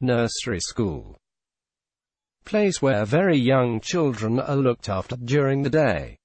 Nursery school. Place where very young children are looked after during the day.